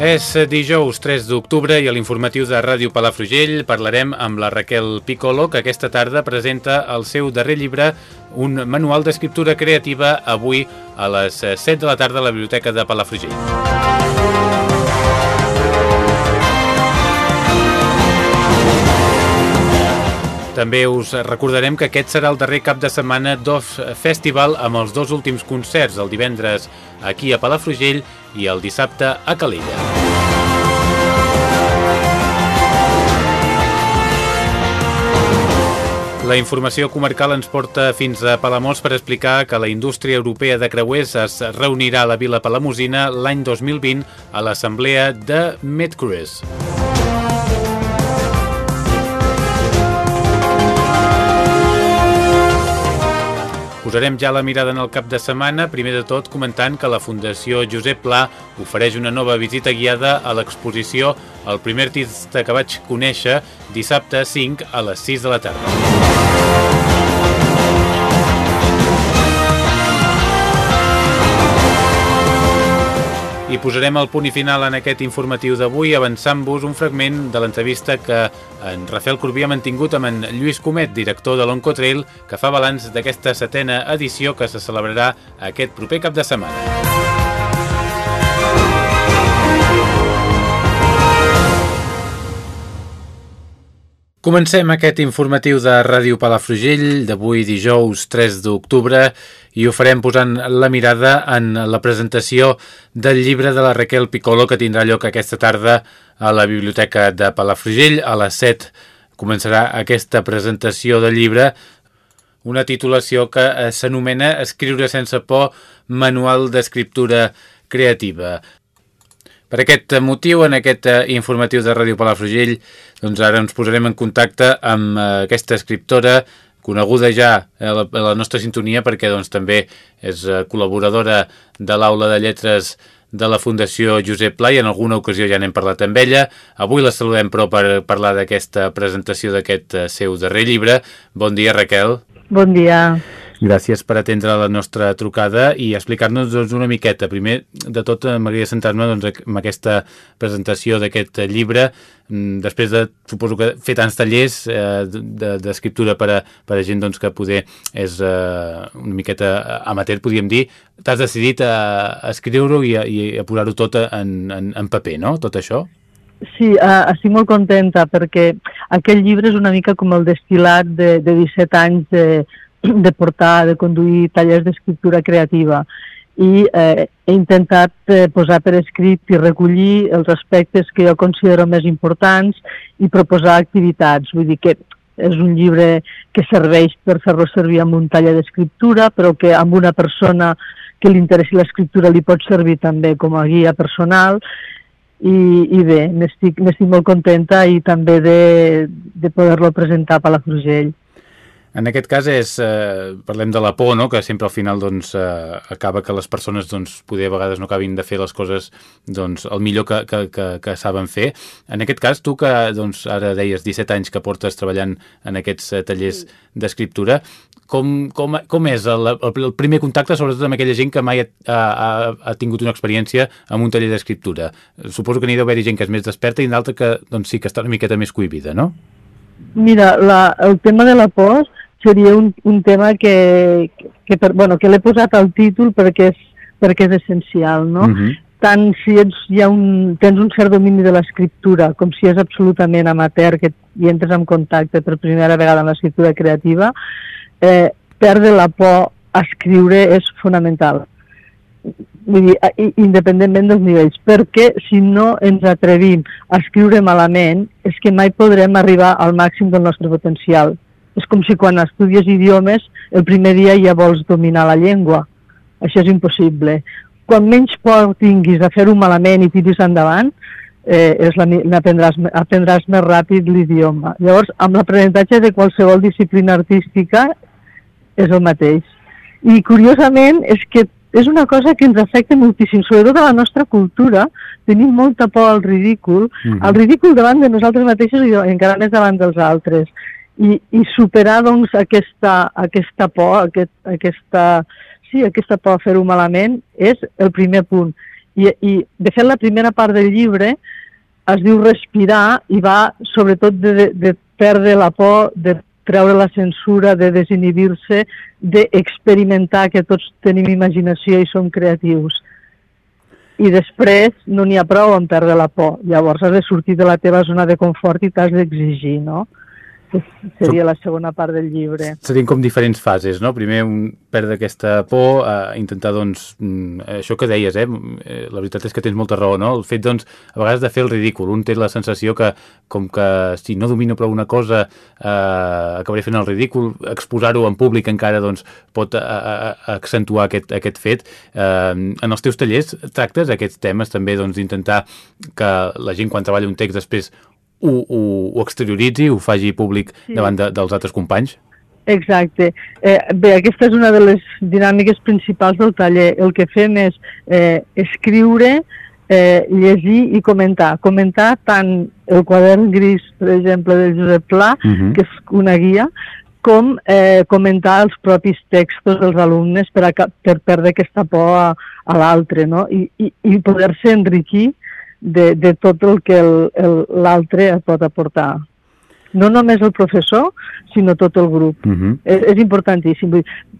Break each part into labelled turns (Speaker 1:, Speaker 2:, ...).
Speaker 1: És dijous 3 d'octubre i a l'informatiu de Ràdio Palafrugell parlarem amb la Raquel Piccolo, que aquesta tarda presenta el seu darrer llibre, un manual d'escriptura creativa, avui a les 7 de la tarda a la Biblioteca de Palafrugell. També us recordarem que aquest serà el darrer cap de setmana d'Off Festival amb els dos últims concerts, el divendres aquí a Palafrugell i el dissabte a Calella. La informació comarcal ens porta fins a Palamós per explicar que la indústria europea de creuers es reunirà a la Vila Palamosina l'any 2020 a l'assemblea de MedCruise. Posarem ja la mirada en el cap de setmana, primer de tot comentant que la Fundació Josep Pla ofereix una nova visita guiada a l'exposició El primer artista que vaig conèixer dissabte 5 a les 6 de la tarda. I posarem el punt i final en aquest informatiu d'avui avançant-vos un fragment de l'entrevista que en Rafael Corbí ha mantingut amb en Lluís Comet, director de l'Oncotrail, que fa balanç d'aquesta setena edició que se celebrarà aquest proper cap de setmana. Comencem aquest informatiu de Ràdio Palafrugell d'avui dijous 3 d'octubre i ho farem posant la mirada en la presentació del llibre de la Raquel Piccolo que tindrà lloc aquesta tarda a la Biblioteca de Palafrugell. A les 7 començarà aquesta presentació del llibre, una titulació que s'anomena Escriure sense por, manual d'escriptura creativa. Per aquest motiu, en aquest informatiu de Ràdio Palafrugell, doncs ara ens posarem en contacte amb aquesta escriptora coneguda ja a la, a la nostra sintonia perquè doncs, també és col·laboradora de l'Aula de Lletres de la Fundació Josep Pla i en alguna ocasió ja n'hem parlat amb ella. Avui la saludem però per parlar d'aquesta presentació d'aquest seu darrer llibre. Bon dia, Raquel.
Speaker 2: Bon dia.
Speaker 1: Gràcies per atendre la nostra trucada i explicar-nos doncs, una miqueta. Primer de tot, m'agradaria centrar-me doncs, en aquesta presentació d'aquest llibre, després de, suposo que, fer tants tallers eh, d'escriptura per, a, per a gent doncs, que poder és eh, una miqueta amateur, podríem dir, t'has decidit a, a escriure-ho i a, i a posar-ho tot en, en, en paper, no?, tot això?
Speaker 2: Sí, uh, estic molt contenta perquè aquest llibre és una mica com el destil·lat de, de 17 anys de, de portar, de conduir tallers d'escriptura creativa i eh, he intentat eh, posar per escrit i recollir els aspectes que jo considero més importants i proposar activitats. Vull dir que és un llibre que serveix per fer-lo servir amb un taller d'escriptura, però que amb una persona que li interessi l'escriptura li pot servir també com a guia personal i, i bé, n'estic molt contenta i també de, de poder-lo presentar a Palafrugell.
Speaker 1: En aquest cas és, eh, parlem de la por, no? que sempre al final doncs, eh, acaba que les persones doncs, poder a vegades no acabin de fer les coses doncs, el millor que, que, que, que saben fer. En aquest cas, tu que doncs, ara deies 17 anys que portes treballant en aquests eh, tallers d'escriptura, com, com, com és el, el, primer contacte, sobretot amb aquella gent que mai ha, ha, ha tingut una experiència amb un taller d'escriptura? Suposo que n'hi deu haver gent que és més desperta i d'altra que doncs, sí que està una miqueta més cohibida, no?
Speaker 2: Mira, la, el tema de la por seria un, un tema que, que, per, bueno, que l'he posat al títol perquè és, perquè és essencial, no? Uh -huh. Tant si ets, hi ha un, tens un cert domini de l'escriptura com si és absolutament amateur que hi entres en contacte per primera vegada amb l'escriptura creativa, eh, perdre la por a escriure és fonamental. Vull dir, independentment dels nivells, perquè si no ens atrevim a escriure malament és que mai podrem arribar al màxim del nostre potencial és com si quan estudies idiomes el primer dia ja vols dominar la llengua. Això és impossible. Quan menys por tinguis a fer-ho malament i tiris endavant, eh, és la, aprendràs, aprendràs més ràpid l'idioma. Llavors, amb l'aprenentatge de qualsevol disciplina artística és el mateix. I curiosament és que és una cosa que ens afecta moltíssim, sobretot a la nostra cultura, tenim molta por al ridícul, mm -hmm. al ridícul davant de nosaltres mateixos i encara més davant dels altres. I, i superar doncs, aquesta, aquesta por, aquest, aquesta, sí, aquesta por a fer-ho malament és el primer punt. I, I, de fet, la primera part del llibre es diu respirar i va sobretot de, de, perdre la por, de treure la censura, de desinhibir-se, d'experimentar que tots tenim imaginació i som creatius. I després no n'hi ha prou en perdre la por. Llavors has de sortir de la teva zona de confort i t'has d'exigir, no? Seria la segona part del llibre.
Speaker 1: Serien com diferents fases, no? Primer un perdre aquesta por, a intentar, doncs, mm, això que deies, eh? eh? La veritat és que tens molta raó, no? El fet, doncs, a vegades de fer el ridícul. Un té la sensació que, com que si no domino prou una cosa, eh, acabaré fent el ridícul, exposar-ho en públic encara, doncs, pot a, a, a accentuar aquest, aquest fet. Eh, en els teus tallers tractes aquests temes també, doncs, d'intentar que la gent, quan treballa un text, després ho, ho, ho exterioritzi, ho faci públic sí. davant de, dels altres companys?
Speaker 2: Exacte. Eh, bé, aquesta és una de les dinàmiques principals del taller. El que fem és eh, escriure, eh, llegir i comentar. Comentar tant el quadern gris, per exemple, de Josep Pla, uh mhm. -huh. que és una guia, com eh, comentar els propis textos dels alumnes per, a, per perdre aquesta por a, a l'altre, no? I, i, i poder-se enriquir de, de tot el que l'altre pot aportar. No només el professor, sinó tot el grup. Uh mhm. -huh. és, és importantíssim.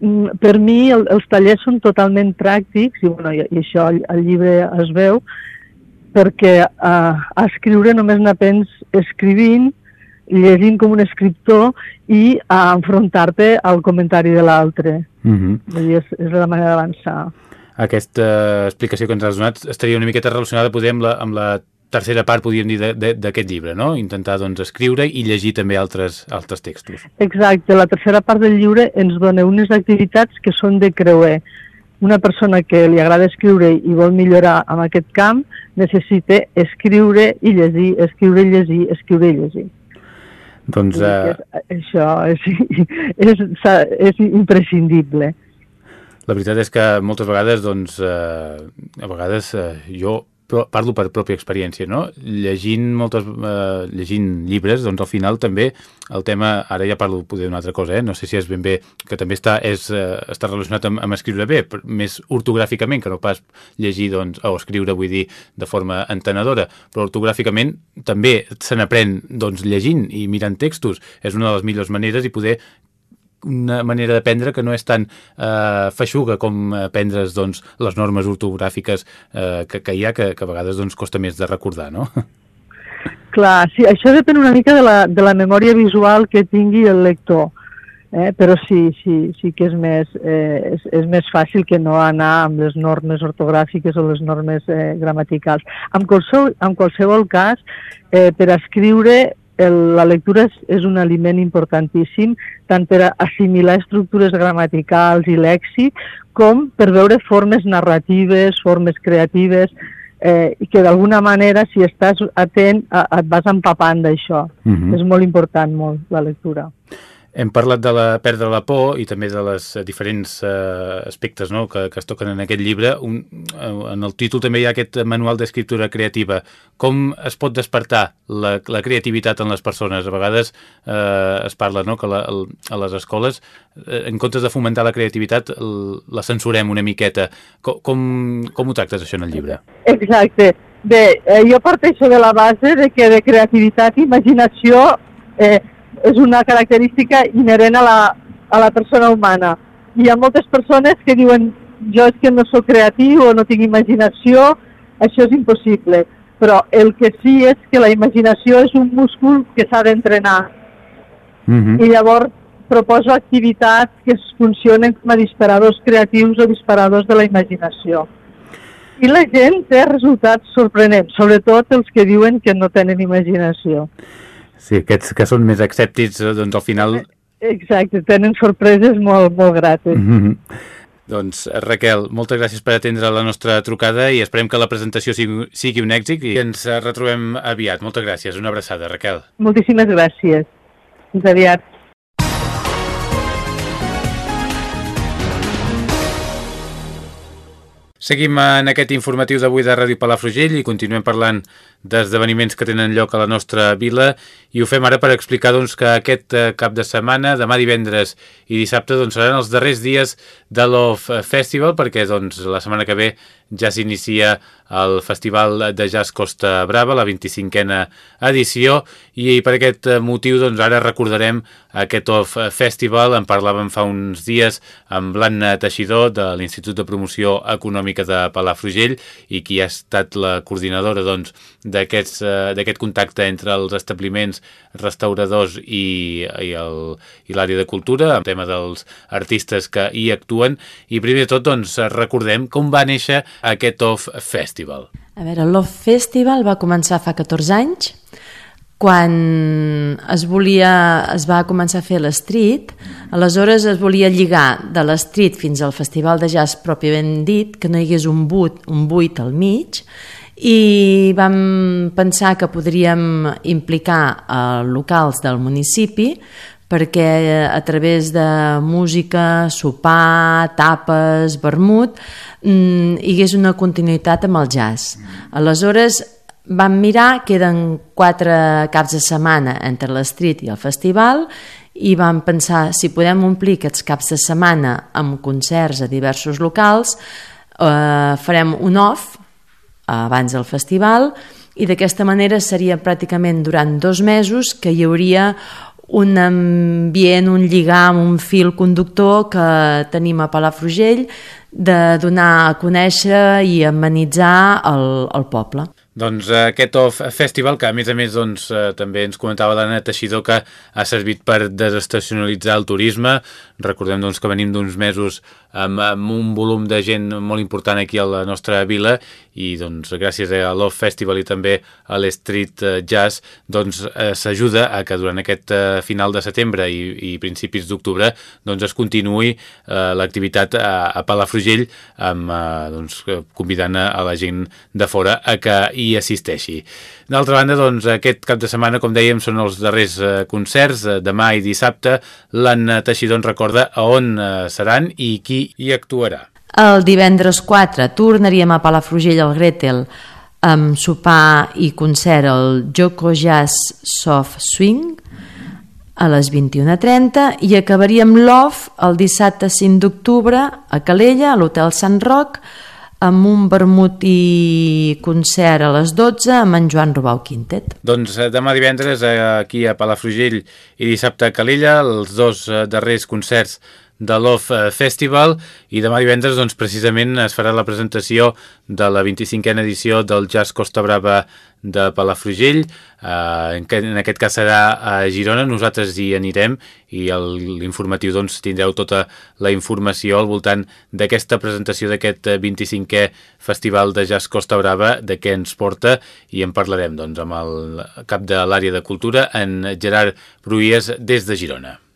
Speaker 2: Mm, per mi el, els tallers són totalment pràctics i, bueno, i, i això al, al llibre es veu, perquè uh, a escriure només n'aprens escrivint, llegint com un escriptor i a enfrontar-te al comentari de l'altre. Uh mhm. -huh. és, és la manera d'avançar
Speaker 1: aquesta explicació que ens has donat estaria una miqueta relacionada poder amb la, amb la tercera part, podríem dir, d'aquest llibre, no? Intentar, doncs, escriure i llegir també altres, altres textos.
Speaker 2: Exacte. La tercera part del llibre ens dona unes activitats que són de creuer. Una persona que li agrada escriure i vol millorar en aquest camp necessita escriure i llegir, escriure i llegir, escriure i llegir.
Speaker 1: Doncs... Uh...
Speaker 2: Això és, és, és imprescindible.
Speaker 1: La veritat és que moltes vegades, doncs, eh, a vegades eh, jo parlo per pròpia experiència, no? Llegint moltes, eh, llegint llibres, doncs al final també el tema, ara ja parlo poder d'una altra cosa, eh? no sé si és ben bé, que també està, és, eh, està relacionat amb, amb escriure bé, més ortogràficament que no pas llegir, doncs, o escriure, vull dir, de forma entenedora, però ortogràficament també se n'aprèn, doncs, llegint i mirant textos. És una de les millors maneres i poder una manera d'aprendre que no és tan eh, feixuga com aprendre's doncs, les normes ortogràfiques eh, que, que hi ha, que, que a vegades doncs, costa més de recordar, no?
Speaker 2: Clar, sí, això depèn una mica de la, de la memòria visual que tingui el lector, eh? però sí, sí, sí que és més, eh, és, és més fàcil que no anar amb les normes ortogràfiques o les normes eh, gramaticals. En qualsevol, en qualsevol cas, eh, per escriure el, la lectura és, és un aliment importantíssim tant per assimilar estructures gramaticals i lèxic com per veure formes narratives, formes creatives, eh, i que d'alguna manera, si estàs atent, et vas empapant d'això. Uh mhm. -huh. És molt important, molt, la lectura.
Speaker 1: Hem parlat de la perdre la por i també de les eh, diferents eh, aspectes no? que, que es toquen en aquest llibre. Un, eh, en el títol també hi ha aquest manual d'escriptura creativa. Com es pot despertar la, la creativitat en les persones? A vegades eh, es parla no? que la, el, a les escoles, eh, en comptes de fomentar la creativitat, la censurem una miqueta. Com, com, com ho tractes, això, en el llibre?
Speaker 2: Exacte. Bé, eh, jo parteixo de la base de que de creativitat i imaginació eh, és una característica inherent a la, a la persona humana. Hi ha moltes persones que diuen jo és que no sóc creatiu o no tinc imaginació, això és impossible. Però el que sí és que la imaginació és un múscul que s'ha d'entrenar. Mm -hmm. I llavors proposo activitats que funcionen com a disparadors creatius o disparadors de la imaginació. I la gent té resultats sorprenents, sobretot els que diuen que no tenen imaginació.
Speaker 1: Sí, aquests que són més escèptics, eh, doncs al final
Speaker 2: Exacte, tenen sorpreses molt, molt grates. Mm -hmm.
Speaker 1: Doncs Raquel, moltes gràcies per atendre la nostra trucada i esperem que la presentació sigui, sigui un èxit i ens retrobem aviat. Moltes gràcies, una abraçada, Raquel.
Speaker 2: Moltíssimes gràcies. Fins aviat.
Speaker 1: Seguim en aquest informatiu d'avui de Ràdio Palafrugell i continuem parlant d'esdeveniments que tenen lloc a la nostra vila. I ho fem ara per explicar doncs, que aquest eh, cap de setmana, demà divendres i dissabte doncs, seran els darrers dies de l'Off Festival perquè doncs, la setmana que ve ja s'inicia el Festival de Jazz Costa Brava, la 25a edició i per aquest motiu doncs, ara recordarem aquest Off Festival, en parlàvem fa uns dies amb l'Anna Teixidor de l'Institut de Promoció Econòmica de Palafrugell i qui ha estat la coordinadora doncs, Eh, d'aquest contacte entre els establiments restauradors i, i l'àrea de cultura, el tema dels artistes que hi actuen. I primer de tot, doncs, recordem com va néixer aquest Off Festival.
Speaker 3: A veure, l'Off Festival va començar fa 14 anys, quan es volia es va començar a fer l'estreet, aleshores es volia lligar de l'estreet fins al festival de jazz pròpiament dit, que no hi hagués un buit, un buit al mig, i vam pensar que podríem implicar eh, locals del municipi perquè a través de música, sopar, tapes, vermut, mm, hi hagués una continuïtat amb el jazz. Aleshores, vam mirar, queden quatre caps de setmana entre l'estrit i el festival, i vam pensar, si podem omplir aquests caps de setmana amb concerts a diversos locals, eh, farem un off abans del festival i d'aquesta manera seria pràcticament durant dos mesos que hi hauria un ambient, un lligam, un fil conductor que tenim a Palafrugell de donar a conèixer i amenitzar el, el poble.
Speaker 1: Doncs eh, aquest Off Festival, que a més a més doncs, eh, també ens comentava l'Anna Teixidor que ha servit per desestacionalitzar el turisme. Recordem doncs, que venim d'uns mesos amb, amb un volum de gent molt important aquí a la nostra vila i doncs, gràcies a l'Off Festival i també a l'Street Jazz doncs, eh, s'ajuda a que durant aquest eh, final de setembre i, i principis d'octubre doncs, es continuï eh, l'activitat a, a Palafrugell amb, eh, doncs, convidant a, la gent de fora a que hi assisteixi. D'altra banda, doncs, aquest cap de setmana, com dèiem, són els darrers eh, concerts, eh, demà i dissabte. L'Anna Teixidor recorda on eh, seran i qui hi actuarà.
Speaker 3: El divendres 4 tornaríem a Palafrugell al Gretel amb sopar i concert al Joko Jazz Soft Swing a les 21.30 i acabaríem l'OFF el dissabte 5 d'octubre a Calella, a l'Hotel Sant Roc, amb un vermut i concert a les 12 amb en Joan Robau Quintet.
Speaker 1: Doncs eh, demà divendres eh, aquí a Palafrugell i dissabte a Calella, els dos eh, darrers concerts de l'Off Festival i demà divendres doncs, precisament es farà la presentació de la 25a edició del Jazz Costa Brava de Palafrugell eh, en, en aquest cas serà a Girona nosaltres hi anirem i l'informatiu doncs tindreu tota la informació al voltant d'aquesta presentació d'aquest 25è Festival de Jazz Costa Brava de què ens porta i en parlarem doncs amb el cap de l'àrea de cultura en Gerard Bruies des de Girona.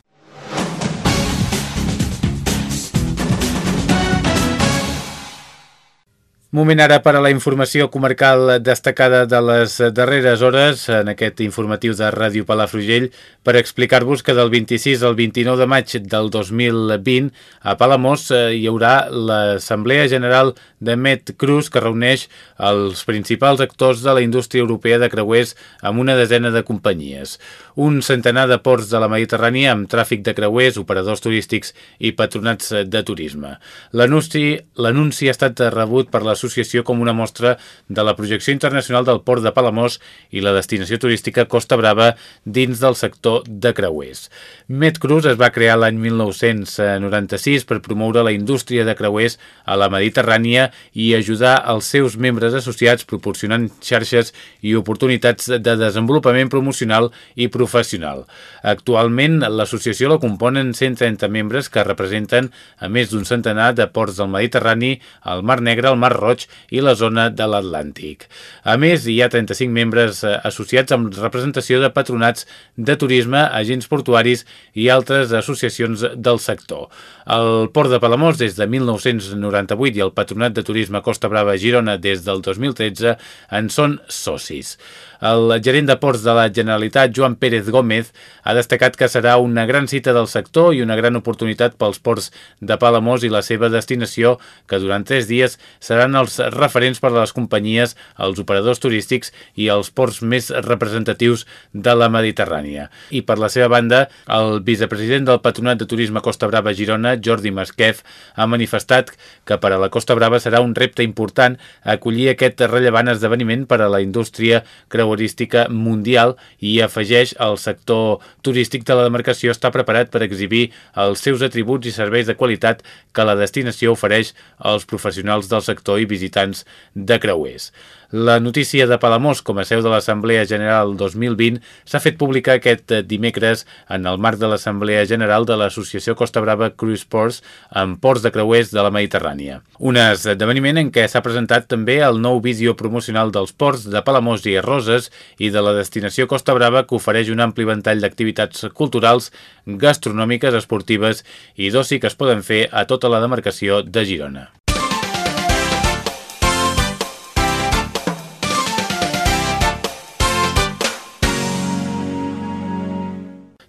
Speaker 1: Moment ara per a la informació comarcal destacada de les darreres hores en aquest informatiu de Ràdio Palafrugell per explicar-vos que del 26 al 29 de maig del 2020 a Palamós eh, hi haurà l'Assemblea General de Met Cruz que reuneix els principals actors de la indústria europea de creuers amb una desena de companyies. Un centenar de ports de la Mediterrània amb tràfic de creuers, operadors turístics i patronats de turisme. L'anunci ha estat rebut per la l'associació com una mostra de la projecció internacional del port de Palamós i la destinació turística Costa Brava dins del sector de creuers. Medcruz es va crear l'any 1996 per promoure la indústria de creuers a la Mediterrània i ajudar els seus membres associats proporcionant xarxes i oportunitats de desenvolupament promocional i professional. Actualment, l'associació la componen 130 membres que representen a més d'un centenar de ports del Mediterrani, el Mar Negre, el Mar Roig, Roig i la zona de l'Atlàntic. A més, hi ha 35 membres eh, associats amb representació de patronats de turisme, agents portuaris i altres associacions del sector. El Port de Palamós des de 1998 i el Patronat de Turisme Costa Brava Girona des del 2013 en són socis. El gerent de ports de la Generalitat, Joan Pérez Gómez, ha destacat que serà una gran cita del sector i una gran oportunitat pels ports de Palamós i la seva destinació, que durant tres dies seran els referents per a les companyies, els operadors turístics i els ports més representatius de la Mediterrània. I per la seva banda, el vicepresident del Patronat de Turisme Costa Brava Girona, Jordi Masquef, ha manifestat que per a la Costa Brava serà un repte important acollir aquest rellevant esdeveniment per a la indústria creuerística mundial i afegeix el sector turístic de la demarcació està preparat per exhibir els seus atributs i serveis de qualitat que la destinació ofereix als professionals del sector i visitants de creuers. La notícia de Palamós com a seu de l'Assemblea General 2020 s'ha fet pública aquest dimecres en el marc de l'Assemblea General de l'Associació Costa Brava Cruise Ports amb ports de creuers de la Mediterrània. Un esdeveniment en què s'ha presentat també el nou vídeo promocional dels ports de Palamós i Roses i de la destinació Costa Brava que ofereix un ampli ventall d'activitats culturals, gastronòmiques, esportives i d'oci que es poden fer a tota la demarcació de Girona.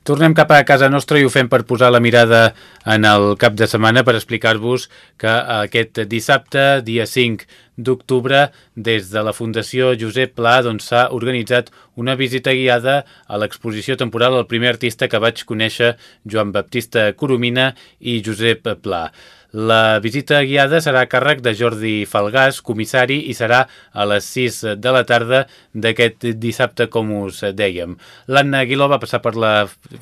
Speaker 1: Tornem cap a casa nostra i ho fem per posar la mirada en el cap de setmana per explicar-vos que aquest dissabte, dia 5 d'octubre, des de la Fundació Josep Pla doncs, s'ha doncs, organitzat una visita guiada a l'exposició temporal El primer artista que vaig conèixer, Joan Baptista Coromina i Josep Pla. La visita guiada serà a càrrec de Jordi Falgàs, comissari, i serà a les 6 de la tarda d'aquest dissabte, com us dèiem. L'Anna Aguiló va passar per la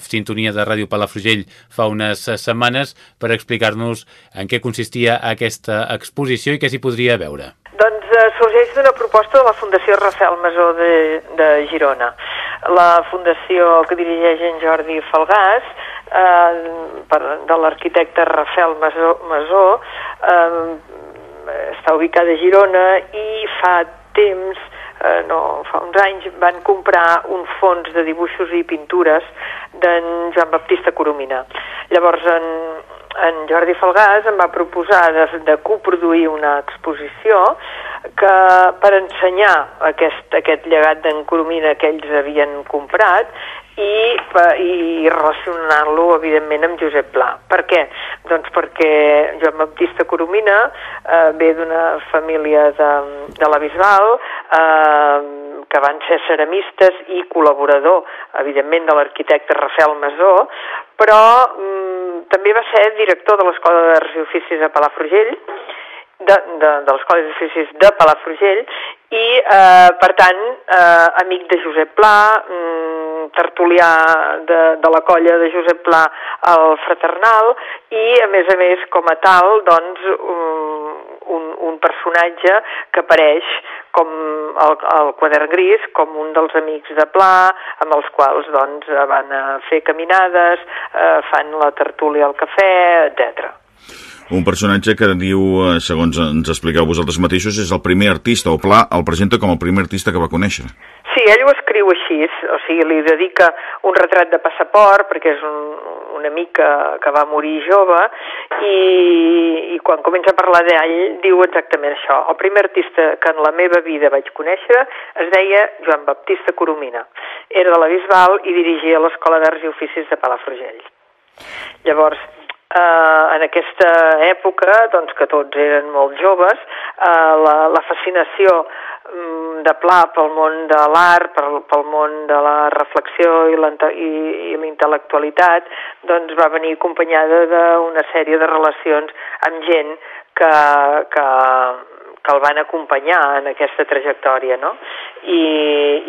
Speaker 1: sintonia de Ràdio Palafrugell fa unes setmanes per explicar-nos en què consistia aquesta exposició i què s'hi podria veure.
Speaker 4: Doncs eh, sorgeix d'una proposta de la Fundació Rafael Masó de, de Girona. La fundació que dirigeix en Jordi Falgàs eh, per, de l'arquitecte Rafael Masó, Masó eh, està ubicada a Girona i fa temps, eh, no, fa uns anys, van comprar un fons de dibuixos i pintures d'en Joan Baptista Coromina. Llavors, en, en Jordi Falgàs em va proposar de, de coproduir una exposició que per ensenyar aquest, aquest llegat d'en Coromina que ells havien comprat i, i relacionant-lo, evidentment, amb Josep Pla. Per què? Doncs perquè Joan Baptista Coromina eh, ve d'una família de, de la Bisbal, eh, que van ser ceramistes i col·laborador, evidentment, de l'arquitecte Rafael Masó, però mm, també va ser director de l'Escola d'Arts i Oficis a Palafrugell, de, de, de l'Escola d'Oficis de Palafrugell i, eh, per tant, eh, amic de Josep Pla, mm, tertulià de, de la colla de Josep Pla al Fraternal i, a més a més, com a tal, doncs, un, un personatge que apareix com el, el quadern gris, com un dels amics de Pla, amb els quals doncs, van a fer caminades, eh, fan la tertúlia al cafè, etc.
Speaker 5: Un personatge que diu, eh, segons ens expliqueu vosaltres mateixos, és el primer artista, o Pla el presenta com el primer artista que va conèixer.
Speaker 4: Sí, ell ho escriu així, o sigui, li dedica un retrat de passaport, perquè és un, un amic que, que va morir jove, i, i quan comença a parlar d'ell diu exactament això. El primer artista que en la meva vida vaig conèixer es deia Joan Baptista Coromina. Era de la Bisbal i dirigia l'Escola d'Arts i Oficis de Palafrugell. Llavors, eh, en aquesta època, doncs, que tots eren molt joves, eh, la, la fascinació mm, de Pla pel món de l'art, pel, pel món de la reflexió i la intel·lectualitat, doncs va venir acompanyada d'una sèrie de relacions amb gent que, que, que el van acompanyar en aquesta trajectòria, no? I,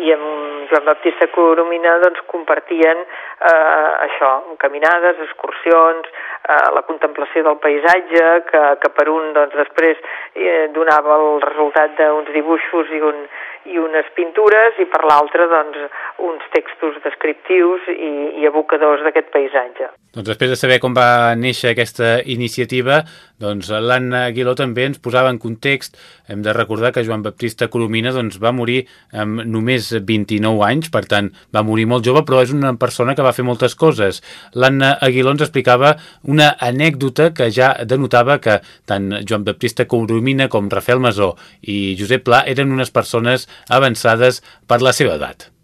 Speaker 4: i amb Joan Baptista Coromina doncs, compartien eh, això, caminades, excursions, eh, la contemplació del paisatge, que, que per un doncs, després eh, donava el resultat d'uns dibuixos i, un, i unes pintures i per l'altre doncs, uns textos descriptius i, i evocadors d'aquest paisatge.
Speaker 1: Doncs després de saber com va néixer aquesta iniciativa, doncs l'Anna Aguiló també ens posava en context, hem de recordar que Joan Baptista Colomina doncs, va morir amb només 29 anys, per tant va morir molt jove, però és una persona que va fer moltes coses. L'Anna Aguiló ens explicava una anècdota que ja denotava que tant Joan Baptista Colomina com Rafael Masó i Josep Pla eren unes persones avançades per la seva edat.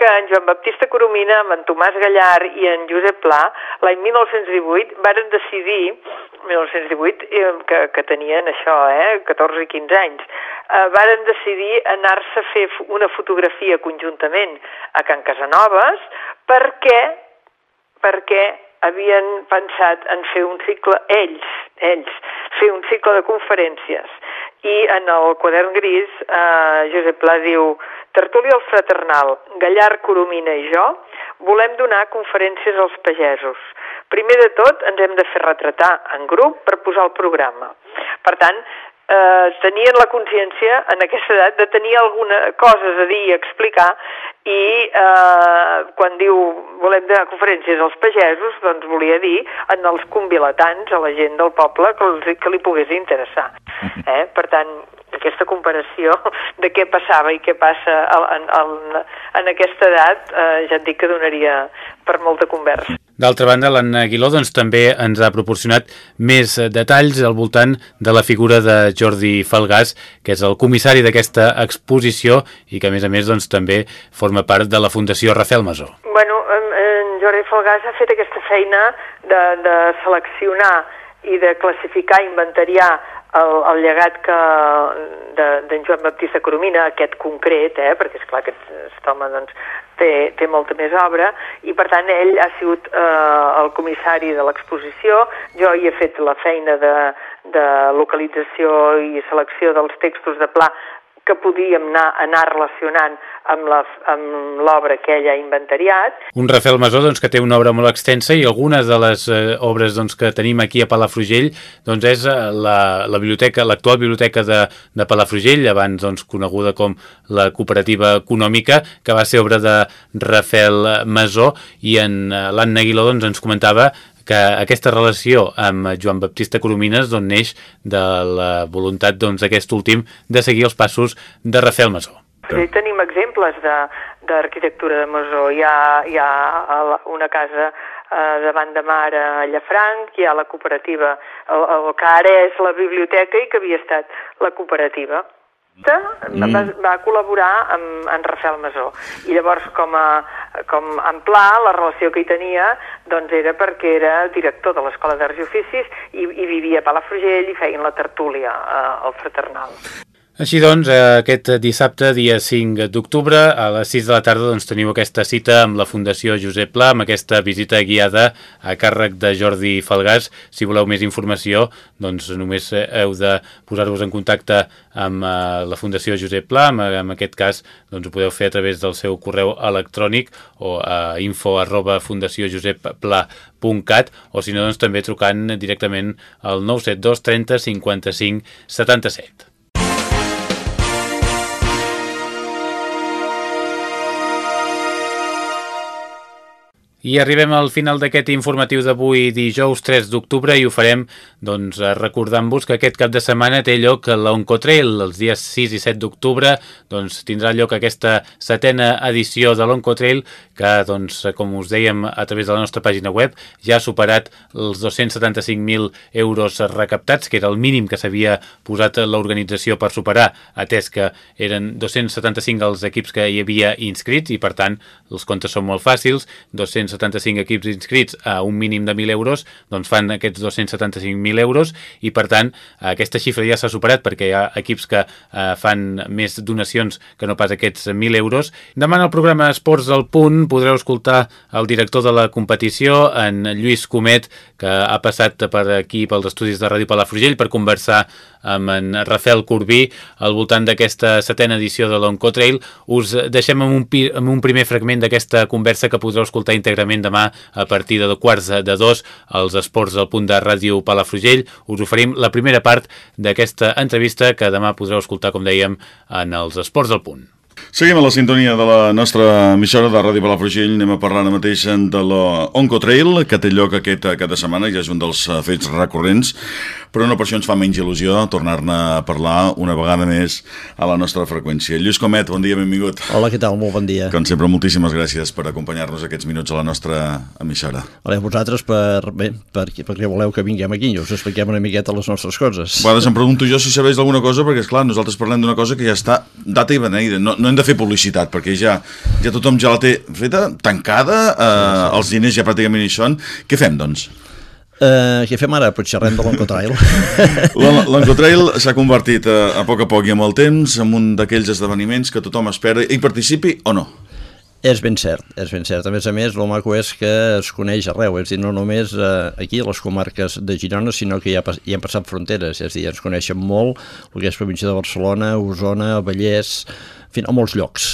Speaker 4: Que en Joan Baptista Coromina, amb en Tomàs Gallar i en Josep Pla, l'any 1918 varen decidir 1918, eh, que, que tenien això, eh, 14 i 15 anys, eh, varen decidir anar-se a fer una fotografia conjuntament a Can Casanovas perquè, perquè havien pensat en fer un cicle, ells, ells, fer un cicle de conferències. I en el quadern gris, eh, Josep Pla diu, Tertúlia al fraternal, Gallar, Coromina i jo volem donar conferències als pagesos. Primer de tot, ens hem de fer retratar en grup per posar el programa. Per tant, eh, tenien la consciència en aquesta edat de tenir alguna coses a dir i explicar i eh, quan diu volem donar conferències als pagesos, doncs volia dir en els convilatants, a la gent del poble que, els, que li pogués interessar. Eh? Per tant, aquesta comparació de què passava i què passa en, en, en aquesta edat, eh, ja et dic que donaria per molta conversa.
Speaker 1: D'altra banda, l'Anna Aguiló doncs, també ens ha proporcionat més detalls al voltant de la figura de Jordi Falgàs, que és el comissari d'aquesta exposició i que, a més a més, doncs, també forma part de la Fundació Rafael Masó.
Speaker 4: Bueno, en Jordi Falgàs ha fet aquesta feina de, de seleccionar i de classificar, inventariar el, el llegat que d'en de, Joan Baptista Coromina, aquest concret, eh, perquè és clar que aquest home doncs, té, té molta més obra, i per tant ell ha sigut eh, el comissari de l'exposició, jo hi he fet la feina de, de localització i selecció dels textos de pla que podíem anar, anar relacionant amb l'obra que ell ha inventariat.
Speaker 1: Un Rafael Masó doncs, que té una obra molt extensa i algunes de les eh, obres doncs, que tenim aquí a Palafrugell doncs, és eh, la, la biblioteca, l'actual biblioteca de, de Palafrugell, abans doncs, coneguda com la cooperativa econòmica, que va ser obra de Rafael Masó i en eh, l'Anna Aguiló doncs, ens comentava que aquesta relació amb Joan Baptista Coromines doncs, neix de la voluntat d'aquest doncs, últim de seguir els passos de Rafael Masó.
Speaker 4: Sí, tenim exemples d'arquitectura de, de Masó. Hi ha, hi ha una casa eh, davant de mar a Llafranc, hi ha la cooperativa, el, el que ara és la biblioteca i que havia estat la cooperativa. Mm. Va, va col·laborar amb en Rafael Masó i llavors com a, com en pla la relació que hi tenia doncs era perquè era director de l'Escola d'Arts i Oficis i, i vivia a Palafrugell i feien la tertúlia eh, al Fraternal.
Speaker 1: Així doncs, aquest dissabte, dia 5 d'octubre, a les 6 de la tarda, doncs, teniu aquesta cita amb la Fundació Josep Pla, amb aquesta visita guiada a càrrec de Jordi Falgàs. Si voleu més informació, doncs només heu de posar-vos en contacte amb uh, la Fundació Josep Pla, en, aquest cas doncs, ho podeu fer a través del seu correu electrònic o a info arroba fundaciojosepPla.cat o si no, doncs, també trucant directament al 972 30 55 77. I arribem al final d'aquest informatiu d'avui dijous 3 d'octubre i ho farem doncs, recordant-vos que aquest cap de setmana té lloc l'Oncotrail. Els dies 6 i 7 d'octubre doncs, tindrà lloc aquesta setena edició de l'Oncotrail que, doncs, com us dèiem a través de la nostra pàgina web, ja ha superat els 275.000 euros recaptats, que era el mínim que s'havia posat l'organització per superar, atès que eren 275 els equips que hi havia inscrits i, per tant, els comptes són molt fàcils, 200 275 equips inscrits a un mínim de 1.000 euros, doncs fan aquests 275.000 euros i per tant aquesta xifra ja s'ha superat perquè hi ha equips que eh, fan més donacions que no pas aquests 1.000 euros. Demà el programa Esports al Punt podreu escoltar el director de la competició, en Lluís Comet, que ha passat per aquí pels estudis de Ràdio Palafrugell per conversar amb en Rafael Corbí al voltant d'aquesta setena edició de l'Oncotrail. Us deixem amb un, amb un primer fragment d'aquesta conversa que podreu escoltar íntegrament demà a partir de quarts de dos als esports del punt de Ràdio Palafrugell. Us oferim la primera part d'aquesta entrevista que demà podreu escoltar, com dèiem, en els esports del punt.
Speaker 5: Seguim a la sintonia de la nostra emissora de Ràdio Palafrugell. Anem a parlar ara mateix de l'Oncotrail, que té lloc aquest cada setmana, ja és un dels fets recurrents, però no per això ens fa menys il·lusió tornar-ne a parlar una vegada més a la nostra freqüència. Lluís Comet, bon dia, benvingut.
Speaker 6: Hola, què tal? Molt bon dia.
Speaker 5: Com sempre, moltíssimes gràcies per acompanyar-nos aquests minuts a la nostra emissora.
Speaker 6: Hola, vosaltres per, bé, per, perquè voleu que vinguem aquí i us expliquem una miqueta les nostres coses.
Speaker 5: A vegades em pregunto jo si sabeu alguna cosa, perquè, és clar nosaltres parlem d'una cosa que ja està data i beneïda. No, no hem de fer publicitat, perquè ja, ja tothom ja la té feta, tancada, eh, els diners ja pràcticament hi són. Què fem, doncs?
Speaker 6: Uh, què fem ara? Pues xerrem de l'Oncotrail.
Speaker 5: L'Oncotrail s'ha convertit a, a poc a poc i amb el temps en un d'aquells esdeveniments que tothom espera i participi o no.
Speaker 6: És ben cert, és ben cert. A més a més, el maco és que es coneix arreu, és a dir, no només eh, aquí, a les comarques de Girona, sinó que ja, hi han passat fronteres, és a dir, ens coneixen molt el que és província de Barcelona, Osona, Vallès, en fi, a molts llocs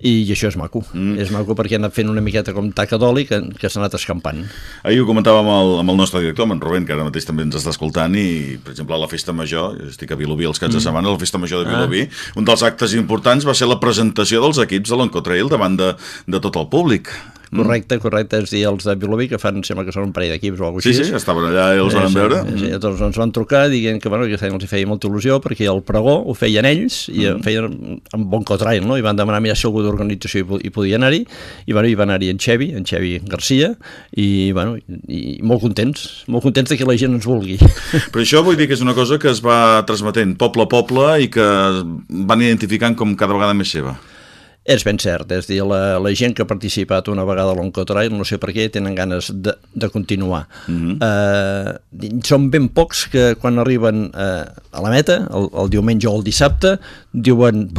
Speaker 6: i això és maco, mm. és maco perquè ha anat fent una miqueta com taca d'oli que, que s'ha anat escampant.
Speaker 5: Ahir ho comentàvem amb el, amb el nostre director, amb en Rubén, que ara mateix també ens està escoltant i, per exemple, a la festa major, estic a Vilobí els caps mm. de setmana, la festa major de ah. Vilobí, ah. un dels actes importants va ser la presentació dels equips de l'Oncotrail davant de, de tot el públic.
Speaker 6: Mm. Correcte, correcte, és dir, els de Vilobí, que fan, sembla que són un parell d'equips o alguna cosa
Speaker 5: així. Sí, sí, estaven allà i els van veure.
Speaker 6: Sí, sí, llavors ens van trucar dient que, bueno, que els feia molta il·lusió perquè el pregó ho feien ells i mm. feien amb bon cotrail, no? I van demanar mirar si algú d'organització hi, hi podia anar-hi i, bueno, hi va anar-hi en Xevi, en Xevi Garcia i, bueno, i, i molt contents, molt contents de que la gent ens vulgui.
Speaker 5: Però això vull dir que és una cosa que es va transmetent poble a poble i que van identificant com cada vegada més seva.
Speaker 6: És ben cert, és dir, la, la gent que ha participat una vegada a l'Oncotrail, no sé per què, tenen ganes de, de continuar. Mm -hmm. uh, són ben pocs que quan arriben uh, a la meta, el, el diumenge o el dissabte, diuen,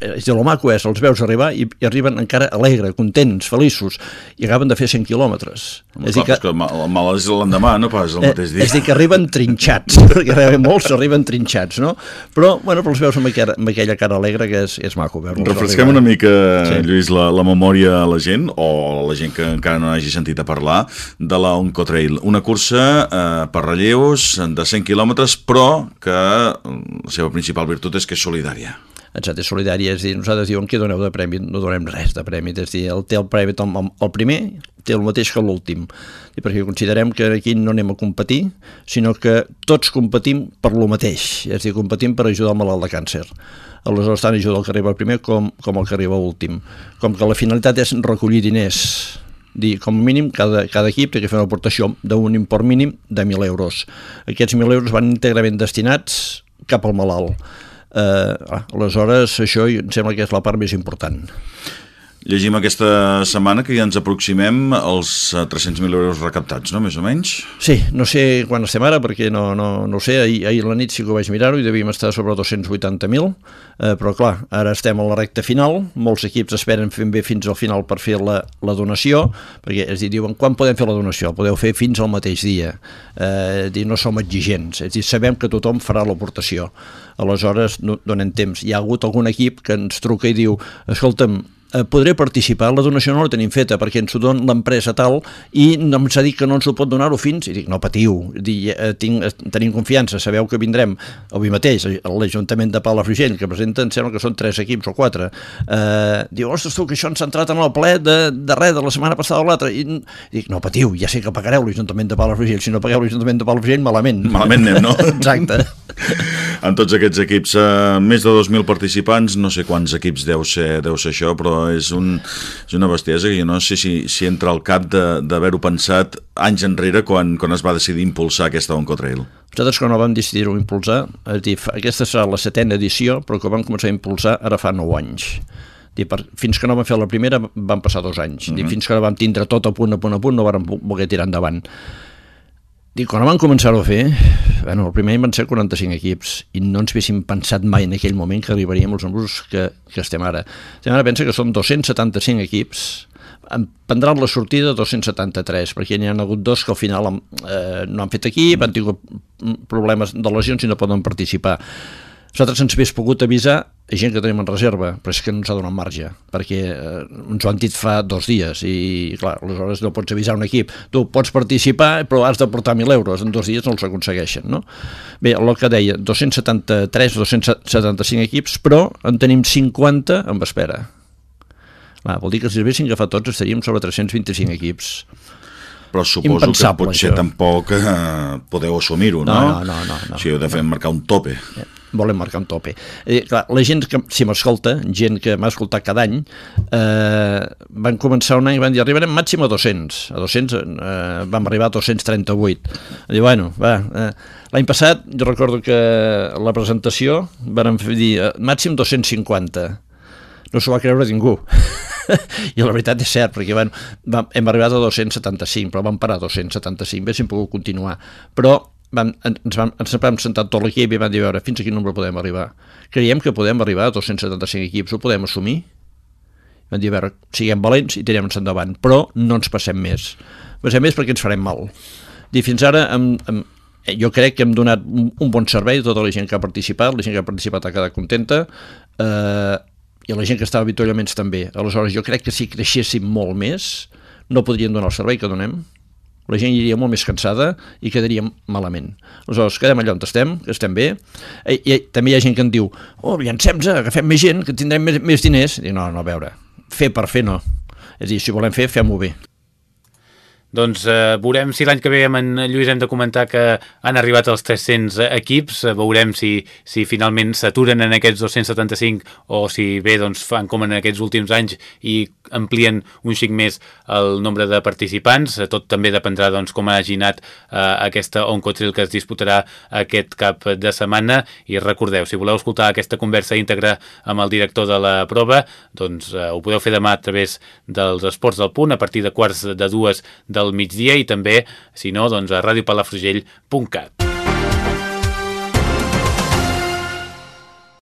Speaker 6: és de lo maco és, els veus arribar i, i arriben encara alegre, contents, feliços, i acaben de fer 100 quilòmetres.
Speaker 5: És dir que, que mal, mal és l'endemà, no pas el eh, mateix dia.
Speaker 6: És dir, que arriben trinxats, perquè realment molts arriben trinxats, no? Però, bueno, però els veus amb aquella, amb aquella cara alegre que és, és maco
Speaker 5: Refresquem una mica mica, sí. Lluís, la, la memòria a la gent, o la gent que encara no hagi sentit a parlar, de la Oncotrail. Una cursa eh, per relleus de 100 quilòmetres, però que la seva principal virtut és que és solidària
Speaker 6: exacte, solidària, és dir, nosaltres diuen que doneu de premi, no donem res de premi, és dir, el té el premi, el, el primer té el mateix que l'últim, perquè considerem que aquí no anem a competir, sinó que tots competim per lo mateix, és dir, competim per ajudar el malalt de càncer aleshores tant ajuda el que arriba primer com, com el que arriba últim. Com que la finalitat és recollir diners, dir, com a mínim, cada, cada equip té que fer una aportació d'un import mínim de 1.000 euros. Aquests 1.000 euros van íntegrament destinats cap al malalt. Eh, aleshores, això em sembla que és la part més important.
Speaker 5: Llegim aquesta setmana que ja ens aproximem als 300.000 eh, euros recaptats, no?, més o menys?
Speaker 6: Sí, no sé quan estem ara, perquè no, no, no ho sé, ahir, ahir la nit sí que ho vaig mirar-ho i devíem estar sobre 280.000, eh, però clar, ara estem a la recta final, molts equips esperen fent bé fins al final per fer la, la donació, perquè dir, diuen, quan podem fer la donació? Podeu fer fins al mateix dia, eh, dir, no som exigents, és dir, sabem que tothom farà l'aportació, aleshores no, donem temps. Hi ha hagut algun equip que ens truca i diu, escolta'm, eh, podré participar, la donació no la tenim feta perquè ens ho dona l'empresa tal i ens ha dit que no ens ho pot donar-ho fins, i dic, no patiu, dic, eh, tinc, eh, tenim confiança, sabeu que vindrem avui mateix a l'Ajuntament de Palafrugell, que presenta, em sembla que són tres equips o quatre, eh, diu, ostres tu, que això ens ha entrat en el ple de, de res, de la setmana passada o l'altra, i, i dic, no patiu, ja sé que pagareu l'Ajuntament de Palafrugell, si no pagueu l'Ajuntament de Palafrugell, malament.
Speaker 5: Malament anem, no?
Speaker 6: Exacte.
Speaker 5: en tots aquests equips, eh, més de 2.000 participants, no sé quants equips deu ser, deu ser això, però és, un, és una bestiesa que jo no sé si, si entra al cap d'haver-ho pensat anys enrere quan, quan es va decidir impulsar aquesta Oncotrail.
Speaker 6: Nosaltres quan vam decidir-ho impulsar, és dir, aquesta serà la setena edició, però que vam començar a impulsar ara fa 9 anys per, fins que no vam fer la primera van passar dos anys. Uh -huh. Dic, fins que no vam tindre tot a punt, a punt, a punt, no vam voler tirar endavant. Dic, quan van començar-ho a fer, bueno, el primer any van ser 45 equips i no ens haguéssim pensat mai en aquell moment que arribaríem als números que, que estem ara. Estem ara pensa que són 275 equips prendran la sortida 273, perquè n'hi ha hagut dos que al final eh, no han fet equip, han tingut problemes de lesions i no poden participar. Nosaltres ens hagués pogut avisar gent que tenim en reserva, però és que no ens ha donat marge, perquè eh, ens ho han dit fa dos dies i, clar, aleshores no pots avisar un equip. Tu pots participar, però has de portar 1.000 euros, en dos dies no els aconsegueixen, no? Bé, el que deia, 273, 275 equips, però en tenim 50 en espera Clar, vol dir que si els haguessin agafat tots estaríem sobre 325 equips.
Speaker 5: Però suposo que potser això. tampoc eh, podeu assumir-ho, no?
Speaker 6: No, no, no. no,
Speaker 5: o sigui, heu de fer no. marcar un tope.
Speaker 6: Eh, volem marcar un tope. Eh, clar, la gent que, si m'escolta, gent que m'ha escoltat cada any, eh, van començar un any i van dir arribarem màxim a 200. A 200 eh, vam arribar a 238. Diu, bueno, va... Eh, L'any passat, jo recordo que la presentació van dir eh, màxim 250. No s'ho va creure ningú. i la veritat és cert, perquè van, vam, hem arribat a 275, però vam parar a 275, bé, hem pogut continuar. Però vam, ens, vam, ens vam sentar tot l'equip i vam dir, a veure, fins a quin nombre podem arribar? Creiem que podem arribar a 275 equips, ho podem assumir? Vam dir, a veure, siguem valents i tirem-nos endavant, però no ens passem més. Passem més perquè ens farem mal. I fins ara, amb, amb, jo crec que hem donat un, un bon servei a tota la gent que ha participat, la gent que ha participat ha quedat contenta, eh, i la gent que estava a avituallaments també. Aleshores, jo crec que si creixéssim molt més, no podríem donar el servei que donem, la gent iria molt més cansada i quedaríem malament. Aleshores, quedem allà on estem, que estem bé, i, i també hi ha gent que en diu oh, llancem-nos, agafem més gent, que tindrem més, més diners. I no, no, a veure, fer per fer no. És a dir, si volem fer, fem-ho bé.
Speaker 1: Doncs eh, veurem si l'any que ve amb en Lluís hem de comentar que han arribat els 300 equips, eh, veurem si, si finalment s'aturen en aquests 275 o si bé doncs, fan com en aquests últims anys i amplien un xic més el nombre de participants, eh, tot també dependrà doncs, com ha aginat eh, aquesta Oncotrill que es disputarà aquest cap de setmana. I recordeu, si voleu escoltar aquesta conversa íntegra amb el director de la prova, doncs eh, ho podeu fer demà a través dels Esports del Punt a partir de quarts de dues de del migdia i també, si no, doncs a radiopalafrugell.cat.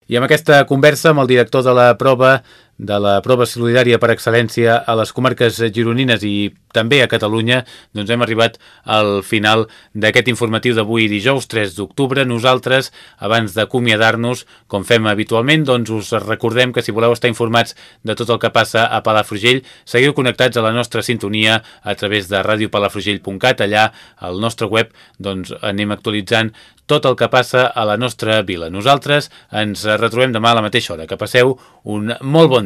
Speaker 1: I amb aquesta conversa amb el director de la prova de la prova solidària per excel·lència a les comarques gironines i també a Catalunya, doncs hem arribat al final d'aquest informatiu d'avui dijous 3 d'octubre. Nosaltres, abans d'acomiadar-nos, com fem habitualment, doncs us recordem que si voleu estar informats de tot el que passa a Palafrugell, seguiu connectats a la nostra sintonia a través de radiopalafrugell.cat. Allà, al nostre web, doncs anem actualitzant tot el que passa a la nostra vila. Nosaltres ens retrobem demà a la mateixa hora. Que passeu un molt